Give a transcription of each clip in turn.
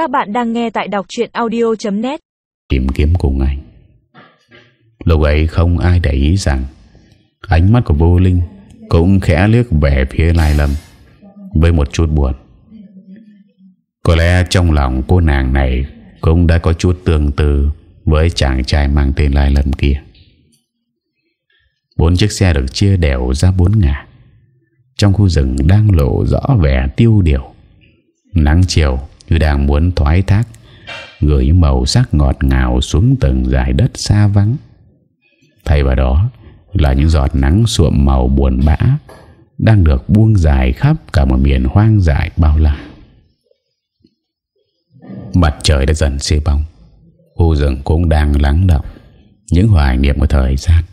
Các bạn đang nghe tại đọc chuyện audio.net Tìm kiếm cùng anh. Lúc ấy không ai để ý rằng Ánh mắt của vô linh Cũng khẽ liếc về phía Lai Lâm Với một chút buồn. Có lẽ trong lòng cô nàng này Cũng đã có chút tương tự Với chàng trai mang tên Lai Lâm kia. Bốn chiếc xe được chia đều ra bốn ngả. Trong khu rừng đang lộ rõ vẻ tiêu điều. Nắng chiều như đang muốn thoái thác, Gửi màu sắc ngọt ngào xuống từng dải đất xa vắng. Thay vào đó là những giọt nắng suộm màu buồn bã Đang được buông dài khắp cả một miền hoang dại bao la. Mặt trời đã dần xê bóng Khu rừng cũng đang lắng động, Những hoài niệm của thời gian.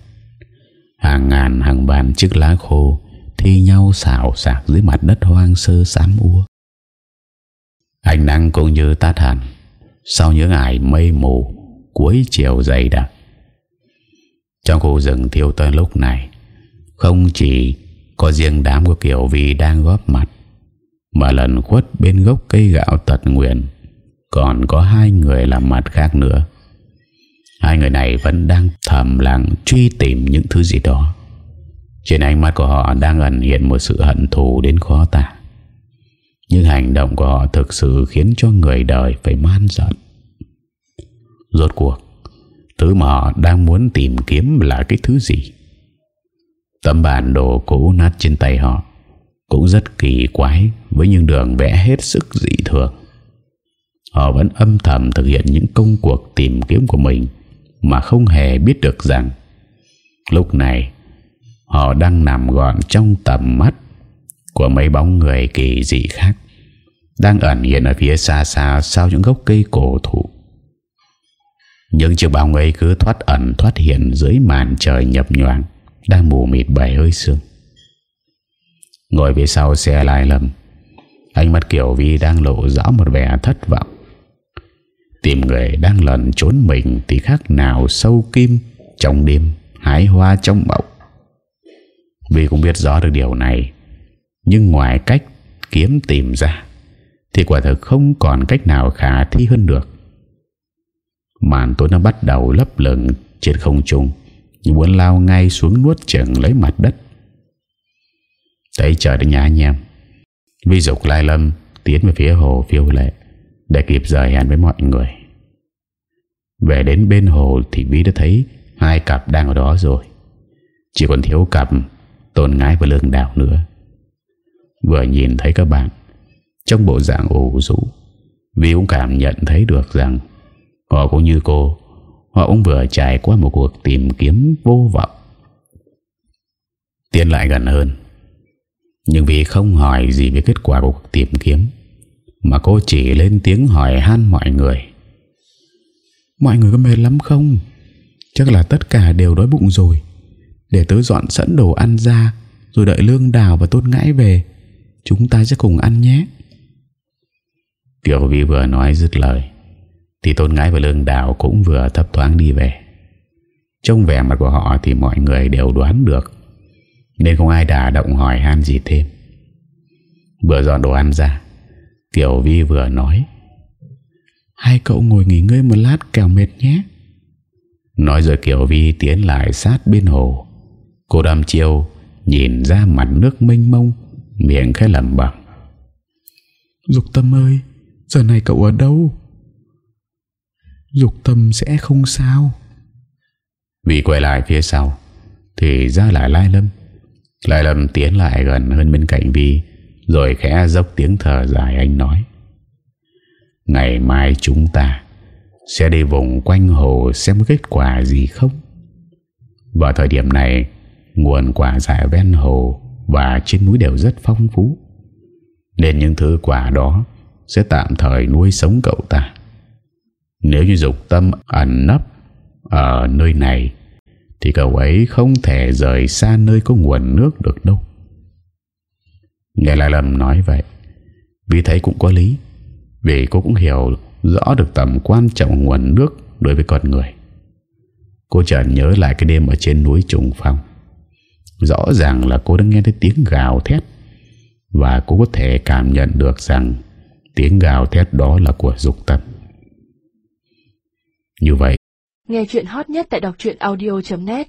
Hàng ngàn hàng bàn chiếc lá khô Thi nhau xào xạc dưới mặt đất hoang sơ xám ua. Ánh nắng cũng như tát hẳn Sau những ải mây mù, Cuối chiều dày đặc. Trong khu rừng thiêu tân lúc này, Không chỉ Có riêng đám của Kiều Vi đang góp mặt, Mà lần khuất bên gốc cây gạo tật nguyện Còn có hai người làm mặt khác nữa. Hai người này vẫn đang thầm lặng truy tìm những thứ gì đó. Trên ánh mắt của họ đang ẩn hiện một sự hận thù đến khó tả. Nhưng hành động của họ thực sự khiến cho người đời phải man giận Rốt cuộc, Thứ mà họ đang muốn tìm kiếm là cái thứ gì? Tấm bản đồ cũ nát trên tay họ Cũng rất kỳ quái Với những đường vẽ hết sức dị thường. Họ vẫn âm thầm thực hiện những công cuộc tìm kiếm của mình mà không hề biết được rằng, lúc này, họ đang nằm gọn trong tầm mắt của mấy bóng người kỳ dị khác đang ẩn hiện ở phía xa xa sau những gốc cây cổ thụ. Những chiếc bóng ấy cứ thoát ẩn thoát hiện dưới màn trời nhập nhoàng đang mù mịt bảy hơi sương. Ngồi phía sau xe lại lầm, ánh mắt Kiều Vi đang lộ rõ một vẻ thất vọng. Tìm người đang lần trốn mình Thì khác nào sâu kim Trong đêm hái hoa trong mộng Vì cũng biết rõ được điều này nhưng ngoài cách kiếm tìm ra, Thì quả thực không còn cách nào khả thi hơn được. Màn tối nó bắt đầu lấp lửng trên không trung, Như muốn lao ngay xuống nuốt chừng lấy mặt đất. Thấy trời đã nhá anh em Vi dục lai lâm Tiến về phía hồ phiêu lệ Để kịp rời hẹn với mọi người. Về đến bên hồ thì Vi đã thấy Hai cặp đang ở đó rồi. Chỉ còn thiếu cặp Tôn ngái và lương đảo nữa. Vừa nhìn thấy các bạn. Trong bộ dạng ủ rũ vì cũng cảm nhận thấy được rằng Họ cũng như cô, Họ cũng vừa trải qua một cuộc tìm kiếm vô vọng. Tiến lại gần hơn, Nhưng vì không hỏi gì về kết quả của cuộc tìm kiếm, Mà cô chỉ lên tiếng hỏi han mọi người. Mọi người có mệt lắm không? Chắc là tất cả đều đói bụng rồi. Để tớ dọn sẵn đồ ăn ra, Rồi đợi lương đào và tốt ngãi về. Chúng ta sẽ cùng ăn nhé. Kiều Vi vừa nói dứt lời Thì tôn ngãi và lương đào Cũng vừa thấp thoáng đi về. Trong vẻ mặt của họ Thì mọi người đều đoán được Nên không ai đả động hỏi han gì thêm. Vừa dọn đồ ăn ra Kiều Vi vừa nói Hai cậu ngồi nghỉ ngơi một lát kẻo mệt nhé. Nói rồi Kiều Vi tiến lại sát bên hồ. Cô đàm chiêu Nhìn ra mặt nước mênh mông Miệng khẽ lầm bẩm. Dục tâm ơi Giờ này cậu ở đâu? Dục tâm sẽ không sao. Vì quay lại phía sau Thì ra lại Lai Lâm. Lai Lâm tiến lại gần hơn bên cạnh Vi Rồi khẽ dốc tiếng thở dài anh nói. Ngày mai chúng ta Sẽ đi vùng quanh hồ Xem kết quả gì không? Vào thời điểm này Nguồn quả dại ven hồ và trên núi đều rất phong phú Nên những thứ quả đó Sẽ tạm thời nuôi sống cậu ta Nếu như dục tâm ẩn nấp Ở nơi này, Thì cậu ấy không thể rời xa nơi có nguồn nước được đâu Nghe lại lầm nói vậy Vì thấy cũng có lý, vì cô cũng hiểu rõ được tầm quan trọng nguồn nước đối với con người. Cô chợt nhớ lại cái đêm ở trên núi Trùng Phong. Rõ ràng là cô đã nghe thấy tiếng gào thét Và cô có thể cảm nhận được rằng Tiếng gào thét đó là của dục tâm Như vậy, Nghe chuyện hot nhất tại đọc audio.net